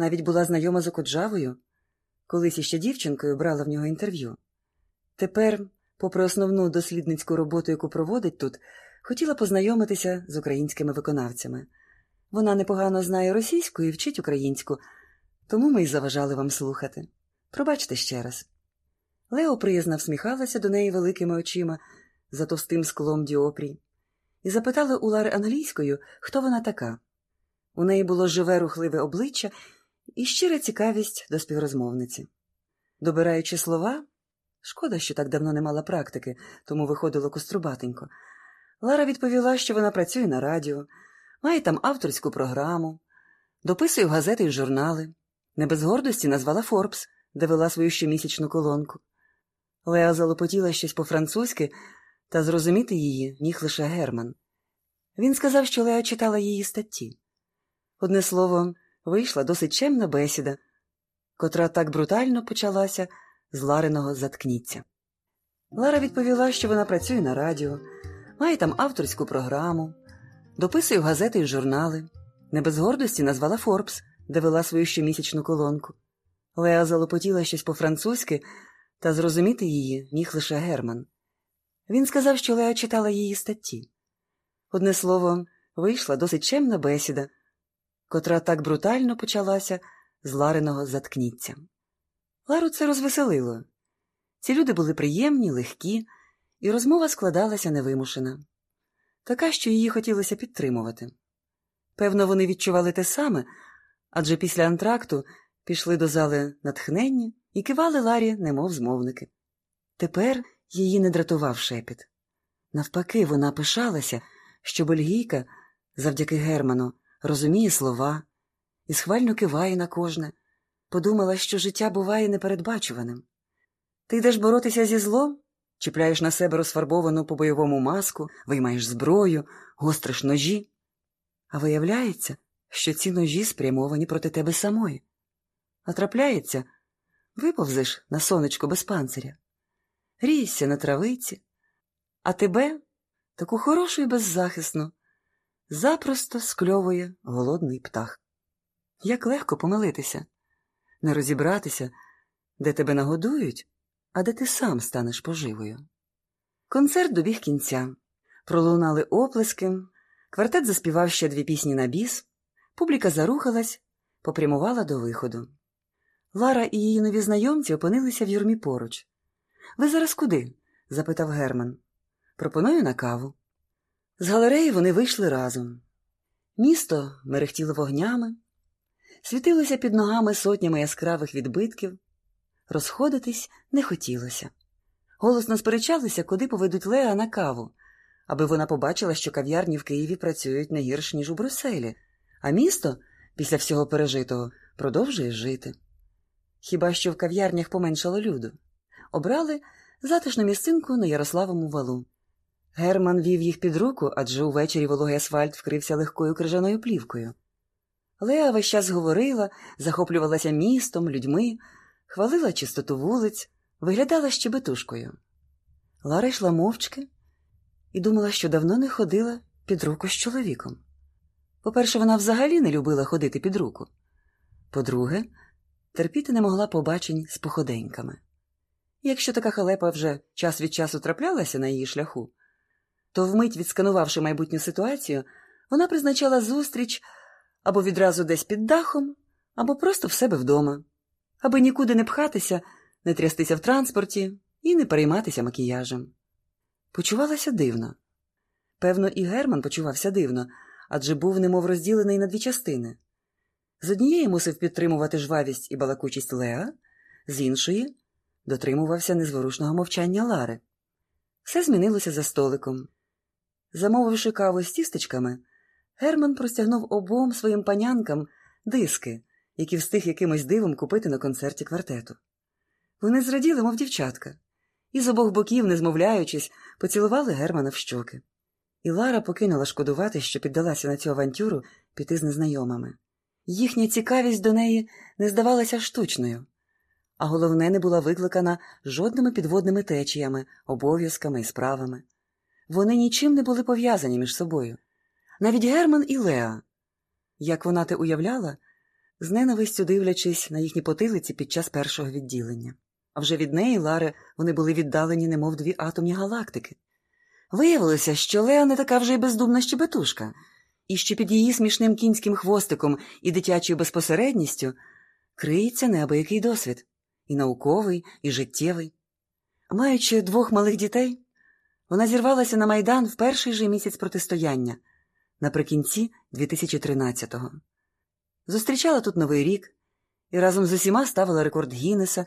навіть була знайома з Окоджавою, колись іще дівчинкою брала в нього інтерв'ю. Тепер, попри основну дослідницьку роботу, яку проводить тут, хотіла познайомитися з українськими виконавцями. Вона непогано знає російську і вчить українську, тому ми й заважали вам слухати. Пробачте ще раз. Лео приязно всміхалася до неї великими очима за товстим склом діопрій, і запитала у Лари англійською, хто вона така. У неї було живе рухливе обличчя і щира цікавість до співрозмовниці. Добираючи слова, шкода, що так давно не мала практики, тому виходило кострубатенько. Лара відповіла, що вона працює на радіо, має там авторську програму, дописує в газети й журнали. Не без гордості назвала Форбс, де вела свою щомісячну колонку. Леа залопотіла щось по-французьки, та зрозуміти її міг лише Герман. Він сказав, що Леа читала її статті. Одне слово, вийшла досить чемна бесіда, котра так брутально почалася з Лариного заткніться. Лара відповіла, що вона працює на радіо, має там авторську програму, дописує в газети й журнали, не без гордості назвала Форбс, де вела свою щомісячну колонку. Леа залопотіла щось по-французьки, та зрозуміти її міг лише Герман. Він сказав, що Леа читала її статті. Одне слово, вийшла досить чемна бесіда, котра так брутально почалася з Лариного заткніться. Лару це розвеселило. Ці люди були приємні, легкі, і розмова складалася невимушена, така, що її хотілося підтримувати. Певно, вони відчували те саме, адже після антракту пішли до зали натхнення і кивали Ларі, немов змовники. Тепер її не дратував шепіт. Навпаки, вона пишалася, що бельгійка, завдяки Герману, розуміє слова і схвально киває на кожне, подумала, що життя буває непередбачуваним. Ти йдеш боротися зі злом, чіпляєш на себе розфарбовану по бойовому маску, виймаєш зброю, гостриш ножі. А виявляється, що ці ножі спрямовані проти тебе самої. А трапляється, виповзеш на сонечко без панциря, грієшся на травиці, а тебе, таку хорошу і беззахисну, запросто скльовує голодний птах. Як легко помилитися, не розібратися, де тебе нагодують, а де ти сам станеш поживою. Концерт добіг кінця. Пролунали оплески, квартет заспівав ще дві пісні на біс, публіка зарухалась, попрямувала до виходу. Лара і її нові знайомці опинилися в юрмі поруч. Ви зараз куди? запитав Герман. Пропоную на каву. З галереї вони вийшли разом. Місто мерехтіло вогнями, світилося під ногами сотнями яскравих відбитків, розходитись не хотілося. Голосно сперечалися, куди поведуть Леа на каву, аби вона побачила, що кав'ярні в Києві працюють не гірш, ніж у Брюсселі, а місто, після всього пережитого, продовжує жити. Хіба що в кав'ярнях поменшало люду. Обрали затишну місцинку на Ярославому валу. Герман вів їх під руку, адже увечері вологий асфальт вкрився легкою крижаною плівкою. Леа весь час говорила, захоплювалася містом, людьми, хвалила чистоту вулиць, виглядала щебетушкою. Лара йшла мовчки і думала, що давно не ходила під руку з чоловіком. По-перше, вона взагалі не любила ходити під руку. По-друге, терпіти не могла побачень з походеньками. Якщо така халепа вже час від часу траплялася на її шляху, то вмить відсканувавши майбутню ситуацію, вона призначала зустріч або відразу десь під дахом, або просто в себе вдома, аби нікуди не пхатися, не трястися в транспорті і не перейматися макіяжем. Почувалася дивно. Певно, і Герман почувався дивно, адже був немов розділений на дві частини. З однієї мусив підтримувати жвавість і балакучість Леа, з іншої дотримувався незворушного мовчання Лари. Все змінилося за столиком. Замовивши каву з тістечками, Герман простягнув обом своїм панянкам диски, які встиг якимось дивом купити на концерті квартету. Вони зраділи, мов дівчатка, і з обох боків, не змовляючись, поцілували Германа в щоки. І Лара покинула шкодувати, що піддалася на цю авантюру піти з незнайомими. Їхня цікавість до неї не здавалася штучною, а головне, не була викликана жодними підводними течіями, обов'язками і справами. Вони нічим не були пов'язані між собою. Навіть Герман і Леа, як вона те уявляла, з ненавистю дивлячись на їхні потилиці під час першого відділення. А вже від неї, Лари, вони були віддалені, немов дві атомні галактики. Виявилося, що Леа не така вже й бездумна щебетушка, і що під її смішним кінським хвостиком і дитячою безпосередністю криється неабиякий досвід і науковий, і життєвий. Маючи двох малих дітей, вона зірвалася на майдан в перший же місяць протистояння наприкінці 2013-го. Зустрічала тут Новий рік і разом з усіма ставила рекорд Гіннеса